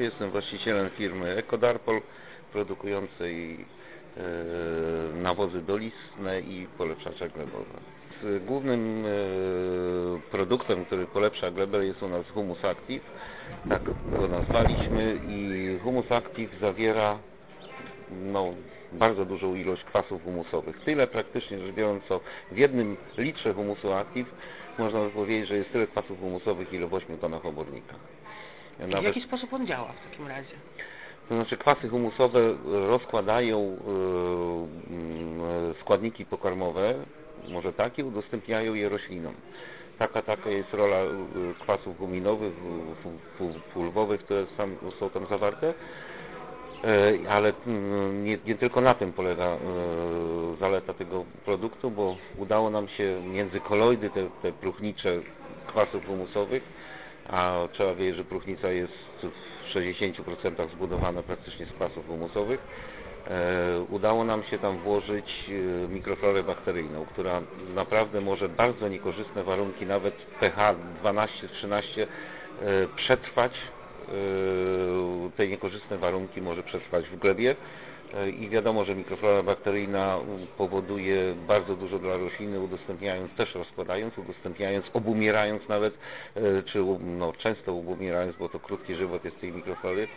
Jestem właścicielem firmy Ekodarpol produkującej e, nawozy dolistne i polepszacze glebowe. Głównym e, produktem, który polepsza glebę jest u nas Humus Active, tak go nazwaliśmy i Humus Active zawiera no, bardzo dużą ilość kwasów humusowych. Tyle praktycznie rzecz biorąc, co w jednym litrze humusu Active można by powiedzieć, że jest tyle kwasów humusowych, ile w 8 tonach obornika. Nawet... W jaki sposób on działa w takim razie? To znaczy kwasy humusowe rozkładają yy, składniki pokarmowe, może tak, i udostępniają je roślinom. Taka, taka jest rola kwasów guminowych, pulwowych, które są tam zawarte. Ale mm, nie, nie, tylko na tym polega zaleta tego produktu, bo udało nam się między koloidy, te, te próchnicze kwasów humusowych, a trzeba wiedzieć, że próchnica jest w 60% zbudowana praktycznie z kwasów humusowych. E, udało nam się tam włożyć e, mikroflorę bakteryjną, która naprawdę może bardzo niekorzystne warunki, nawet pH 12-13 e, przetrwać. Te niekorzystne warunki może przetrwać w glebie i wiadomo, że mikroflora bakteryjna powoduje bardzo dużo dla rośliny, udostępniając, też rozkładając, udostępniając, obumierając nawet, e, czy no, często obumierając, bo to krótki żywot jest tej mikroflory,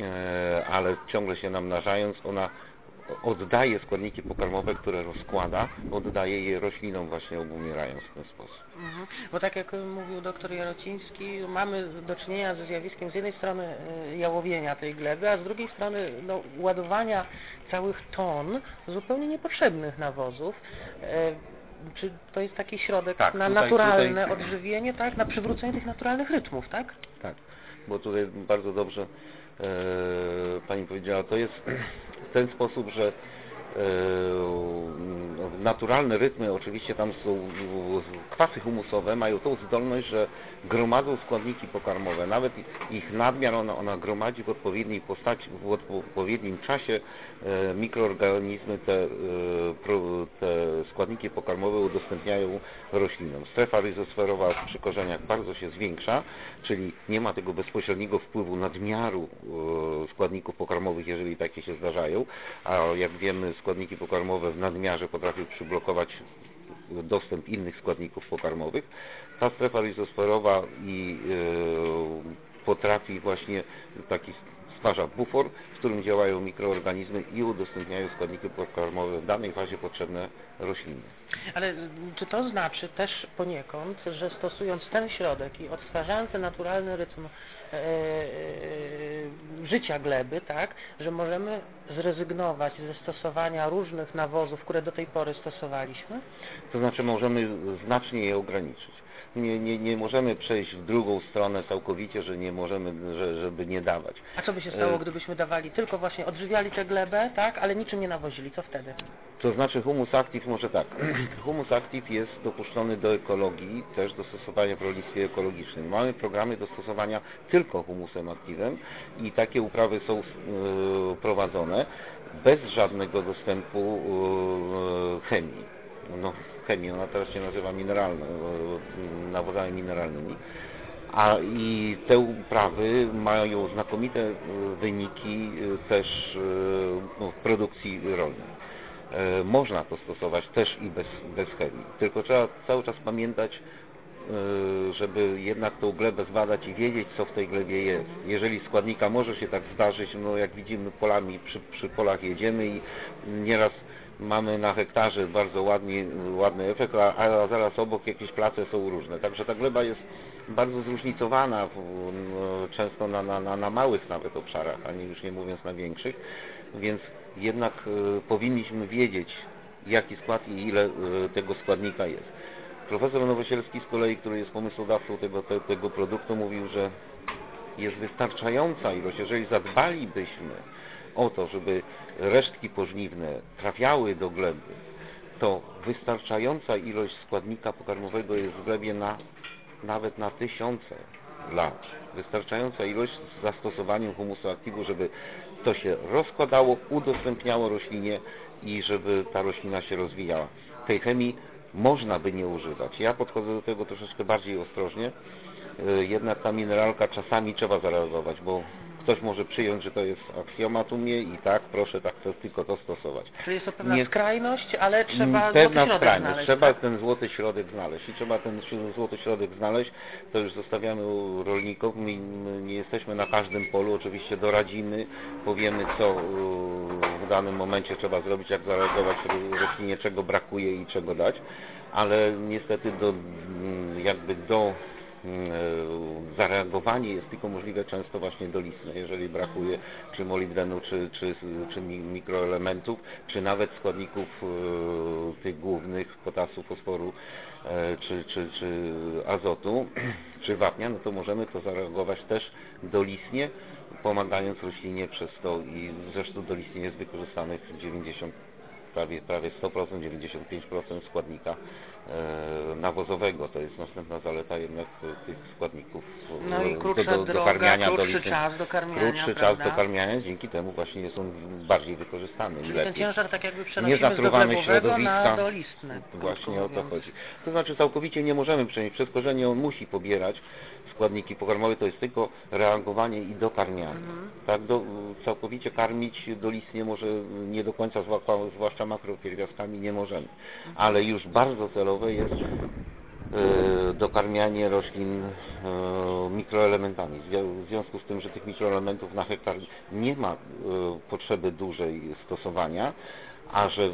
e, ale ciągle się namnażając, ona oddaje składniki pokarmowe, które rozkłada, oddaje je roślinom właśnie obumierając w ten sposób. Mhm. Bo tak jak mówił doktor Jarociński, mamy do czynienia ze zjawiskiem z jednej strony e, jałowienia tej gleby, a z drugiej strony no, ładowania całych ton zupełnie niepotrzebnych nawozów. E, czy to jest taki środek tak, na tutaj, naturalne tutaj... odżywienie, tak? Na przywrócenie tych naturalnych rytmów, tak? Tak, bo tutaj bardzo dobrze e, Pani powiedziała, to jest w ten sposób, że E, naturalne rytmy, oczywiście tam są kwasy humusowe, mają tą zdolność, że gromadzą składniki pokarmowe. Nawet ich nadmiar ona, ona gromadzi w odpowiedniej postaci, w odpowiednim czasie e, mikroorganizmy te, e, te składniki pokarmowe udostępniają roślinom. Strefa ryzosferowa przy korzeniach bardzo się zwiększa, czyli nie ma tego bezpośredniego wpływu nadmiaru składników pokarmowych, jeżeli takie się zdarzają, a jak wiemy składniki pokarmowe w nadmiarze potrafią przyblokować dostęp innych składników pokarmowych. Ta strefa rizosferowa i yy, potrafi właśnie taki stwarza bufor, w którym działają mikroorganizmy i udostępniają składniki pokarmowe w danej fazie potrzebne roślinie. Ale czy to znaczy też poniekąd, że stosując ten środek i odtwarzając ten naturalny rytm życia gleby, tak, że możemy zrezygnować ze stosowania różnych nawozów, które do tej pory stosowaliśmy? To znaczy możemy znacznie je ograniczyć nie, nie, nie możemy przejść w drugą stronę całkowicie, że nie możemy, że, żeby nie dawać. A co by się stało, e, gdybyśmy dawali tylko właśnie odżywiali tę glebę, tak, ale niczym nie nawozili? Co wtedy? To znaczy humus active może tak. humus active jest dopuszczony do ekologii, też do stosowania w rolnictwie ekologicznym. Mamy programy do stosowania tylko humusem aktywem i takie uprawy są yy, prowadzone bez żadnego dostępu yy, chemii no, chemii, ona teraz się nazywa mineralną, e, nawozami mineralnymi. A i te uprawy mają znakomite e, wyniki e, też no, w produkcji rolnej. Można to stosować też i bez, bez chemii. Tylko trzeba cały czas pamiętać, żeby jednak tą glebę zbadać i wiedzieć, co w tej glebie jest. Jeżeli składnika może się tak zdarzyć, no jak widzimy polami, przy, przy polach jedziemy i nieraz mamy na hektarze bardzo ładnie, ładny efekt, a, a zaraz obok jakieś place są różne. Także ta gleba jest bardzo zróżnicowana, no, często na, na, na małych nawet obszarach, a nie już nie mówiąc na większych, więc jednak y, powinniśmy wiedzieć, jaki skład i ile y, tego składnika jest. Profesor Nowosielski z kolei, który jest pomysłodawcą tego, te, tego produktu, mówił, że jest wystarczająca ilość, jeżeli zadbalibyśmy o to, żeby resztki pożniwne trafiały do gleby, to wystarczająca ilość składnika pokarmowego jest w glebie na, nawet na tysiące lat. Wystarczająca ilość z zastosowaniem humusu aktywu, żeby to się rozkładało, udostępniało roślinie i żeby ta roślina się rozwijała. Tej chemii można by nie używać. Ja podchodzę do tego troszeczkę bardziej ostrożnie. Jednak ta mineralka czasami trzeba zareagować, bo Ktoś może przyjąć, że to jest aksjomat u mnie i tak, proszę tak to, tylko to stosować. Czyli jest to pewna Nie- skrajność, ale trzeba Pewna złoty skrajność. znaleźć. Trzeba tak? ten złoty środek znaleźć i trzeba ten złoty środek znaleźć. To już zostawiamy u rolników. My my nie jesteśmy na każdym polu. Oczywiście doradzimy, powiemy co w danym momencie trzeba zrobić, jak zareagować ro- roślinie, czego brakuje i czego dać. Ale niestety do, mm, jakby do mm, zareagowanie jest tylko możliwe często właśnie dolistne, jeżeli brakuje czy molibdenu, czy, czy, czy mi- mikroelementów, czy nawet składników e, tych głównych, potasu, fosforu, e, czy, czy, czy azotu, czy wapnia, no to możemy to zareagować też dolistnie, pomagając roślinie przez to i zresztą dolistnie jest wykorzystanych 90 prawie, prawie 100%, 95% składnika e, nawozowego. To jest następna zaleta jednak e, tych składników e, No i do- krótsza do, do droga, karmiania krótszy dolistnym. czas do karmiania, Krótszy prawda? czas do karmiania, dzięki temu właśnie są bardziej wykorzystane i Czyli ten lepiej. ciężar tak jakby Nie przenosimy z zatruwamy doglebowego na środowiska. dolistny. Właśnie o to chodzi. To znaczy całkowicie nie możemy przenieść. Przez korzenie on musi pobierać składniki pokarmowe, to jest tylko reagowanie i dokarmianie. Mhm. Tak, do, całkowicie karmić dolistnie może nie do końca, zwłaszcza, makropierwiastkami nie możemy. Ale już bardzo celowe jest e, dokarmianie roślin e, mikroelementami. W zwią- W związku z tym, że tych mikroelementów na hektar nie ma e, potrzeby dużej stosowania, a że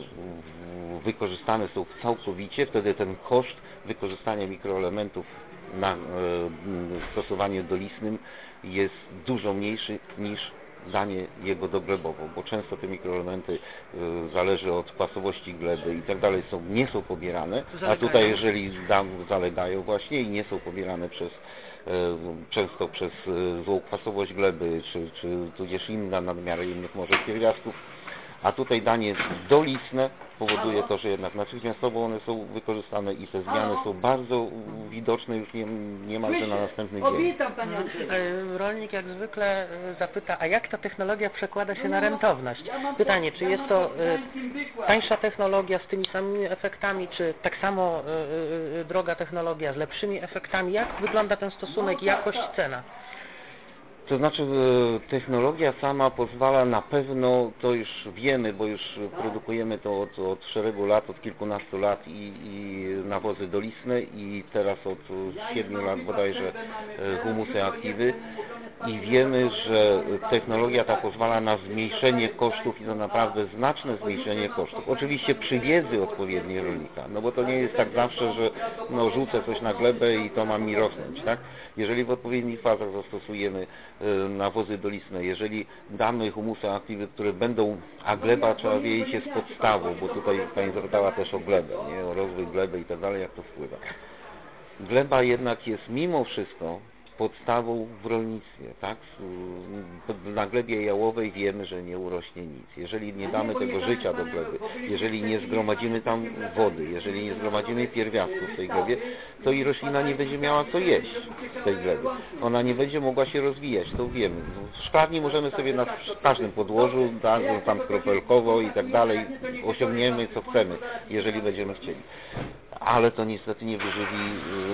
wykorzystane są całkowicie, wtedy ten koszt wykorzystania mikroelementów na e, m, stosowaniu dolistnym jest dużo mniejszy niż danie jego doglebową, bo często te mikroelementy e, zależy od kwasowości gleby i tak dalej, są, nie są pobierane, a tutaj jeżeli dam, zalegają właśnie i nie są pobierane przez e, często przez e, złą kwasowość gleby, czy, czy tudzież inna nadmiar innych może pierwiastków, a tutaj danie dolistne powoduje to, że jednak natychmiastowo one są wykorzystane i te zmiany są bardzo widoczne już nie, niemalże na następny dzień. Witam Panią. E, Rolnik jak zwykle e, zapyta, a jak ta technologia przekłada się na rentowność? Pytanie, czy jest to e, tańsza technologia z tymi samymi efektami, czy tak samo droga technologia z lepszymi efektami? Jak wygląda ten stosunek jakość-cena? To znaczy e, technologia sama pozwala na pewno, to już wiemy, bo już produkujemy to od, od szeregu lat, od kilkunastu lat i, i nawozy dolistne i teraz od siedmiu lat bodajże e, humusy aktywy i wiemy, że technologia ta pozwala na zmniejszenie kosztów i to naprawdę znaczne zmniejszenie kosztów. Oczywiście przy wiedzy odpowiedniej rolnika, no bo to nie jest tak zawsze, że no rzucę coś na glebę i to ma mi rosnąć, tak? Jeżeli w odpowiednich fazach zastosujemy nawozy dolistne, jeżeli damy humusy aktywy, które będą, a gleba trzeba wiedzieć jest podstawą, bo tutaj Pani zapytała też o glebę, nie? o rozwój gleby i tak dalej, jak to wpływa. Gleba jednak jest mimo wszystko podstawą w rolnictwie, tak? Na glebie jałowej wiemy, że nie urośnie nic. Jeżeli nie damy tego życia do gleby, jeżeli nie zgromadzimy tam wody, jeżeli nie zgromadzimy pierwiastków w tej glebie, to i roślina nie będzie miała co jeść z tej gleby. Ona nie będzie mogła się rozwijać, to wiemy. W szklarni możemy sobie na każdym podłożu, tak, tam kropelkowo i tak dalej, osiągniemy co chcemy, jeżeli będziemy chcieli ale to niestety nie wyżywi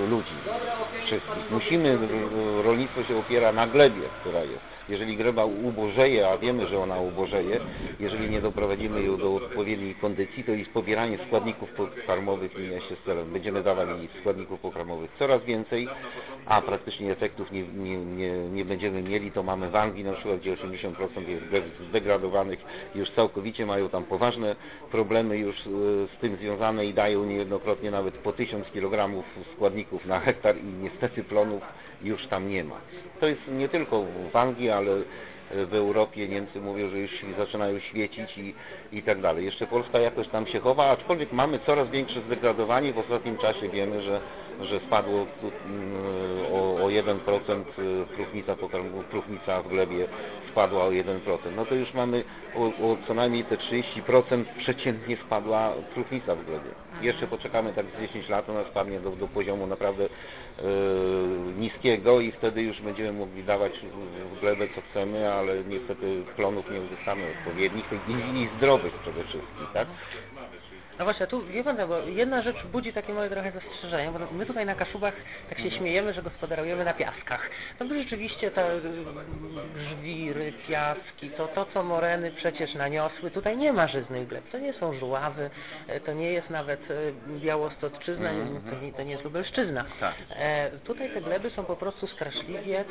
y, ludzi wszystkich. Musimy, y, rolnictwo się opiera na glebie, która jest. Jeżeli gleba ubożeje, a wiemy, że ona ubożeje, jeżeli nie doprowadzimy ją do odpowiedniej kondycji, to i pobieranie składników pokarmowych mija się z celem. Będziemy dawali składników pokarmowych coraz więcej, a praktycznie efektów nie, nie, nie, nie będziemy mieli. To mamy w Anglii na przykład, gdzie 80% jest zdegradowanych, już całkowicie mają tam poważne problemy już y, z tym związane i dają niejednokrotnie nawet po 1000 kg składników na hektar i niestety plonów już tam nie ma. To jest nie tylko w Anglii, ale w Europie Niemcy mówią, że już zaczynają świecić i, i tak dalej. Jeszcze Polska jakoś tam się chowa, aczkolwiek mamy coraz większe zdegradowanie. W ostatnim czasie wiemy, że, że spadło mm, o, o 1% próchnica, pokarm- próchnica w glebie spadła o 1%. No to już mamy o, o co najmniej te 30% przeciętnie spadła próchnica w glebie. Jeszcze poczekamy tak z 10 lat, ona spadnie do, do poziomu naprawdę e, niskiego i wtedy już będziemy mogli dawać w- glebę co chcemy, ale niestety plonów nie uzyskamy odpowiednich i, i zdrowych przede wszystkim, tak? No właśnie, tu wie pan, bo jedna rzecz budzi takie moje trochę zastrzeżenie, bo my tutaj na Kaszubach tak się śmiejemy, że gospodarujemy na piaskach. No bo rzeczywiście te y, żwiry, piaski, to, to co moreny przecież naniosły, tutaj nie ma żyznych gleb, to nie są żuławy, e, to nie jest nawet e, Białostocczyzna, Mhm, to, nie, to nie jest Lubelszczyzna. Tak. E, tutaj te gleby są po prostu straszliwie e,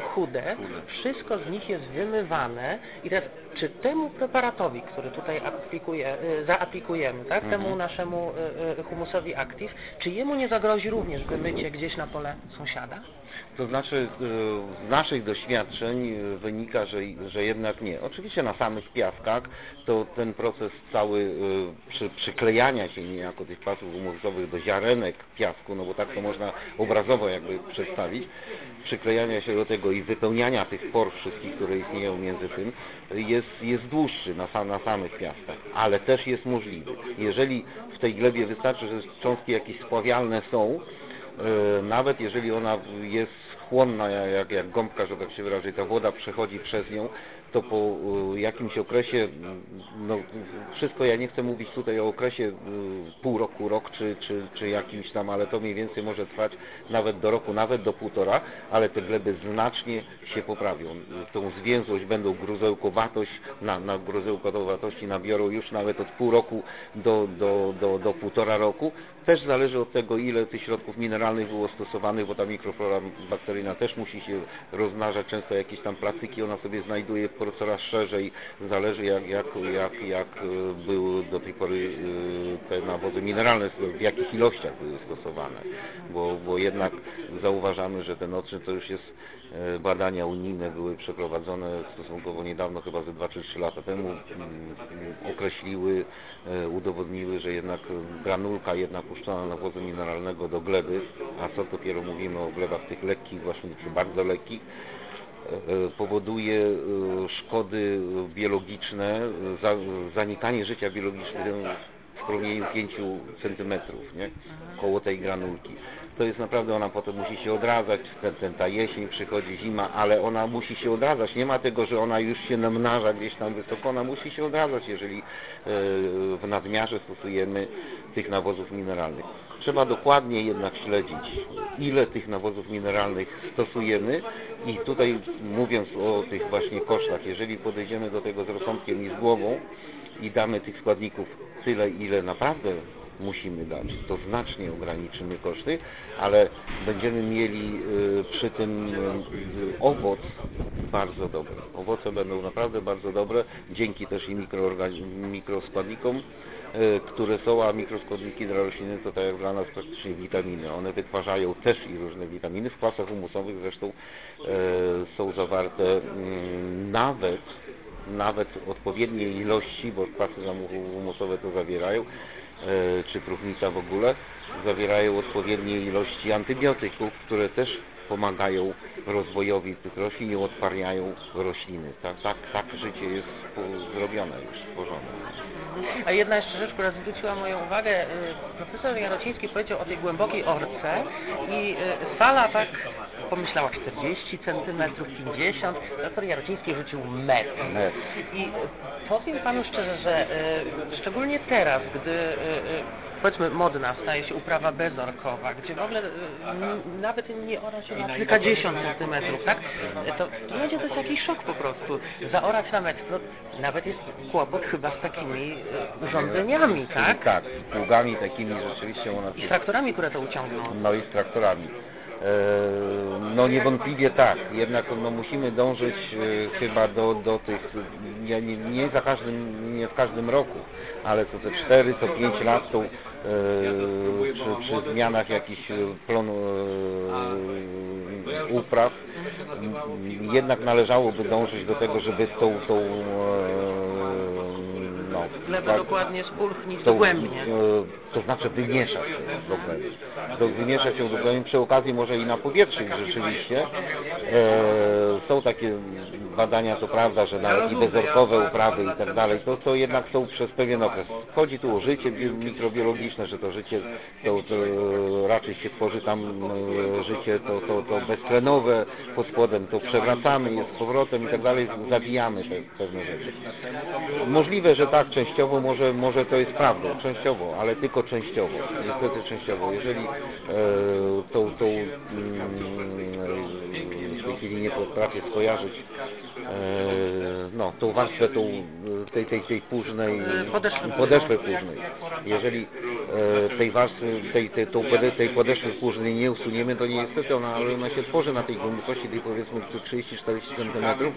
chude, wszystko z nich jest wymywane i teraz czy temu preparatowi, który tutaj aplikuje, e, zaaplikujemy, tak, Mhm. temu naszemu e, e, humusowi Active, czy jemu nie zagrozi również wymycie gdzieś na pole sąsiada? To znaczy y, z naszych doświadczeń y, wynika, że, że jednak nie. Oczywiście na samych piaskach to ten proces cały y, przy, przyklejania się niejako tych pasów humusowych do ziarenek piasku, no bo tak to można obrazowo jakby przedstawić, przyklejania się do tego i wypełniania tych por wszystkich, które istnieją między tym, jest, jest dłuższy na, na samych piaskach, ale też jest możliwy. Jeżeli w tej glebie wystarczy, że cząstki jakieś spławialne są, E, nawet jeżeli ona jest chłonna, jak, jak gąbka, że tak się wyrażę, ta woda przechodzi przez nią, to po e, jakimś okresie, m, no wszystko, ja nie chcę mówić tutaj o okresie e, pół roku, rok, czy, czy, czy jakimś tam, ale to mniej więcej może trwać nawet do roku, nawet do półtora, ale te gleby znacznie się poprawią. Tą zwięzłość będą gruzełkowatość, na, na gruzełkowatości nabiorą już nawet od pół roku do, do, do, do półtora roku. Też zależy od tego, ile tych środków mineralnych było stosowanych, bo ta mikroflora bakteryjna też musi się rozmnażać, często jakieś tam plastyki ona sobie znajduje coraz szerzej, zależy jak, jak, jak, jak e, były do tej pory e, te nawozy mineralne, w jakich ilościach były stosowane, bo, bo jednak zauważamy, że ten odczyn to już jest e, badania unijne były przeprowadzone stosunkowo niedawno, chyba ze 2 czy 3 lata temu, mm, określiły, udowodniły, że jednak granulka jedna puszczona nawozu mineralnego do gleby, a co dopiero mówimy o glebach tych lekkich, właśnie czy bardzo lekkich, e, powoduje e, szkody biologiczne, za- zanikanie życia biologicznego promieniu 5 cm, nie? koło tej granulki. To jest naprawdę, ona potem musi się odradzać, ten, ten, ta jesień przychodzi, zima, ale ona musi się odradzać. Nie ma tego, że ona już się namnaża gdzieś tam wysoko, ona musi się odradzać, jeżeli e, w nadmiarze stosujemy tych nawozów mineralnych. Trzeba dokładnie jednak śledzić, ile tych nawozów mineralnych stosujemy i tutaj mówiąc o tych właśnie kosztach, jeżeli podejdziemy do tego z rozsądkiem i z głową i damy tych składników tyle, ile naprawdę musimy dać, to znacznie ograniczymy koszty, ale będziemy mieli y, przy tym y, owoc bardzo dobry. Owoce będą naprawdę bardzo dobre, dzięki też i mikroskładnikom, y, które są, a mikroskładniki dla rośliny to tak jak dla nas praktycznie witaminy. One wytwarzają też i różne witaminy. W kwasach humusowych zresztą są zawarte mm, nawet nawet odpowiedniej ilości, bo kwasy humusowe to zawierają, e, czy próchnica w ogóle, zawierają odpowiednie ilości antybiotyków, które też pomagają rozwojowi tych roślin i odparniają rośliny. Tak, tak, tak życie jest zrobione już, stworzone. A jedna jeszcze rzecz, która zwróciła moją uwagę, y, profesor Jarociński powiedział o tej głębokiej orce i y, fala tak pomyślała 40 cm, 50, doktor Jarociński rzucił metr. Metr. I y, powiem panu szczerze, że y, szczególnie teraz, gdy y, powiedzmy modna staje się uprawa bezorkowa, gdzie w ogóle nawet nie ora się na kilkadziesiąt centymetrów, tak? To, to będzie to jest jakiś szok po prostu. Zaorać na metr, no, nawet jest kłopot chyba z takimi urządzeniami, tak? Tak, z pługami takimi rzeczywiście u nas I z traktorami, które to uciągną. No i z traktorami. E, No niewątliwie tak, jednak no, musimy dążyć e, chyba do, do tych, nie, nie, za każdym, nie w każdym roku, ale co te 4, co 5 lat tą, e, przy, przy zmianach jakichś plonu e, upraw, jednak należałoby dążyć do tego, żeby tą, tą Glebę tak- dokładnie spulchnić to, dogłębnie. e, to znaczy wymieszać ją dogłębnie. To wymieszać ją dogłębnie, przy okazji może i na powietrzu rzeczywiście. E, są takie badania to prawda, że nawet i bezorkowe uprawy i tak dalej, to, to jednak są przez pewien okres. Chodzi tu o życie bi- mikrobiologiczne, że to życie to, to raczej się tworzy tam e, życie to, to, to beztlenowe pod spodem, to przewracamy je z powrotem i tak dalej, zabijamy te pewne rzeczy. Możliwe, że tak, częściowo może, może to jest prawdą, częściowo, ale tylko częściowo, niestety częściowo. Jeżeli e, tą, tą mm, w tej chwili nie potrafię skojarzyć no, tą warstwę tą, e, tej, tej, tej późnej Podeszwy. podeszwy późnej. Jeżeli e, tej warstwy, tej, tej, tą tej podeszwy późnej nie usuniemy, to niestety ona, ona się tworzy na tej głębokości tej powiedzmy 30-40 cm,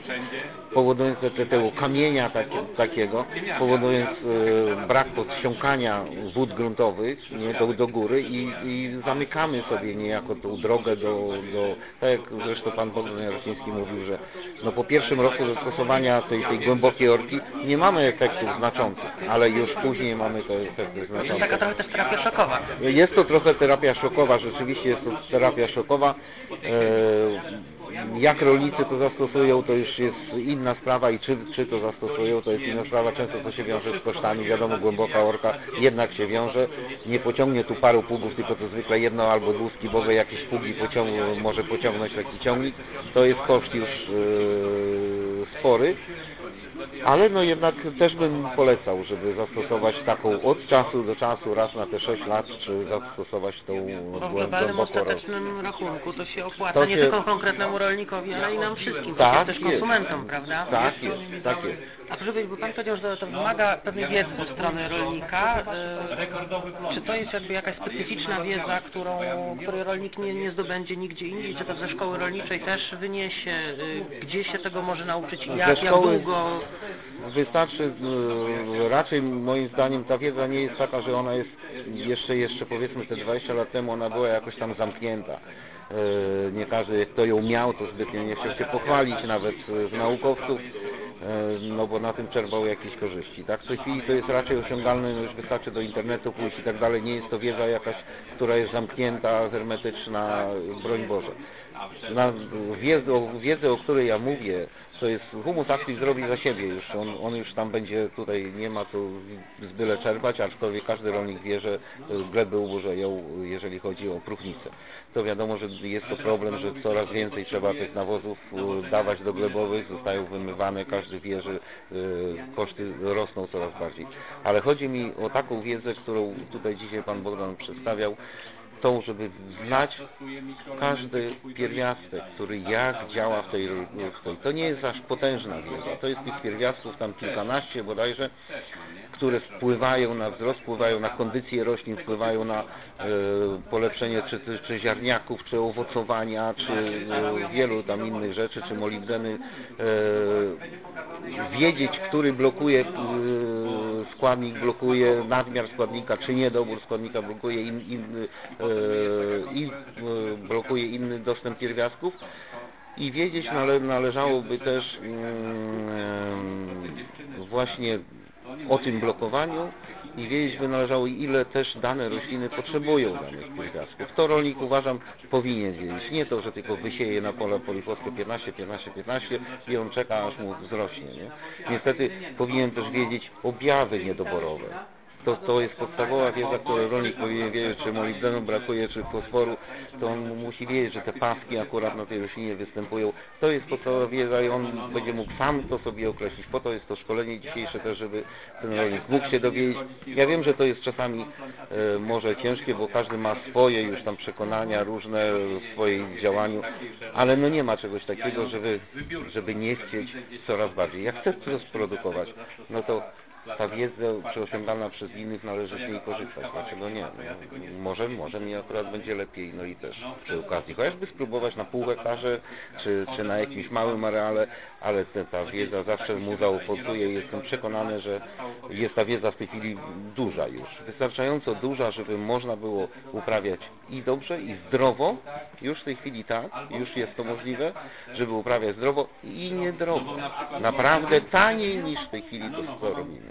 powodując te, te, tego kamienia tak, takiego, powodując e, brak podsiąkania wód gruntowych nie, do, do góry i, i zamykamy sobie niejako tą drogę do, do tak jak zresztą pan Bogdan Jarociński mówił, że no po pierwszym roku zastosowania tej, tej głębokiej orki nie mamy efektów znaczących, ale już później mamy te efekty To jest znaczące. taka trochę też terapia szokowa. Jest to trochę terapia szokowa, rzeczywiście jest to terapia szokowa. E, Jak rolnicy to zastosują, to już jest inna sprawa i czy, czy to zastosują, to jest inna sprawa. Często to się wiąże z kosztami, wiadomo, głęboka orka jednak się wiąże. Nie pociągnie tu paru pługów, tylko to zwykle jedno albo dwuskibowe jakieś pługi pociągną, może pociągnąć taki ciągnik. To jest koszt już e, spory. Ale no jednak też bym polecał, żeby zastosować taką od czasu do czasu, raz na te 6 lat, czy zastosować tą Bo w globalnym ostatecznym rachunku to się opłaca To nie się- tylko konkretnemu rolnikowi, ale i nam wszystkim, Tak też jest. konsumentom, prawda? Tak jest, tak jest. A proszę powiedzieć, bo Pan powiedział, że to wymaga pewnej wiedzy ze strony rolnika. y, Czy to jest jakby jakaś specyficzna wiedza, którą, której rolnik nie, nie zdobędzie nigdzie indziej? Czy to ze szkoły rolniczej też wyniesie? Y, Gdzie się tego może nauczyć? Jak, jak długo? Wystarczy, e, raczej moim zdaniem ta wiedza nie jest taka, że ona jest jeszcze, jeszcze powiedzmy te 20 lat temu ona była jakoś tam zamknięta. E, Nie każdy, kto ją miał, to zbytnio nie chciał się pochwalić nawet e, z naukowców, e, no bo na tym czerpał jakieś korzyści. Tak? W tej chwili to jest raczej osiągalne, no już wystarczy do internetu pójść i tak dalej. Nie jest to wiedza jakaś, która jest zamknięta, hermetyczna, broń Boże. Na wiedzę, o której ja mówię, to jest humus active zrobi za siebie już, on, on już tam będzie, tutaj nie ma tu z byle czerpać, aczkolwiek każdy rolnik wie, że gleby ubożeją, jeżeli chodzi o próchnicę. To wiadomo, że jest to problem, że coraz więcej trzeba tych nawozów e, dawać do glebowych, zostają wymywane, każdy wie, że e, koszty rosną coraz bardziej. Ale chodzi mi o taką wiedzę, którą tutaj dzisiaj Pan Bogdan przedstawiał, tą, żeby znać każdy pierwiastek, który jak działa w tej, tej. To nie jest aż potężna wiedza. To jest tych pierwiastków tam kilkanaście bodajże, które wpływają na wzrost, wpływają na kondycję roślin, wpływają na e, polepszenie czy, czy, czy ziarniaków, czy owocowania, czy e, wielu tam innych rzeczy, czy molibdeny. E, wiedzieć, który blokuje e, składnik, blokuje nadmiar składnika, czy niedobór składnika, blokuje in, in, e, i e, blokuje inny dostęp pierwiastków. I wiedzieć nale, należałoby też mm, właśnie o tym blokowaniu i wiedzieć by należało ile też dane rośliny potrzebują danych pierwiastków. To rolnik uważam powinien wiedzieć. Nie to, że tylko wysieje na pole polifoskę 15, 15, 15 i on czeka aż mu wzrośnie. Nie? Niestety powinien też wiedzieć objawy niedoborowe. To, to jest podstawowa wiedza, którą rolnik powinien wiedzieć, czy molibdenu brakuje, czy fosforu, to on musi wiedzieć, że te paski akurat na tej roślinie występują. To jest podstawowa wiedza i on będzie mógł sam to sobie określić. Po to jest to szkolenie dzisiejsze też, żeby ten rolnik mógł się dowiedzieć. Ja wiem, że to jest czasami e, może ciężkie, bo każdy ma swoje już tam przekonania różne w swoim działaniu, ale no nie ma czegoś takiego, żeby, żeby nie chcieć coraz bardziej. Jak chcesz coś produkować, no to ta wiedza osiągana przez innych należy z niej korzystać. Dlaczego nie? No, może, może mi akurat będzie lepiej, no i też przy okazji. Chociażby spróbować na pół hektarze, czy, czy na jakimś małym areale, ale ta wiedza zawsze mu zaowocuje i jestem przekonany, że jest ta wiedza w tej chwili duża już. Wystarczająco duża, żeby można było uprawiać i dobrze, i zdrowo. Już w tej chwili tak, już jest to możliwe, żeby uprawiać zdrowo i niedrogo. Naprawdę taniej niż w tej chwili to, co robimy.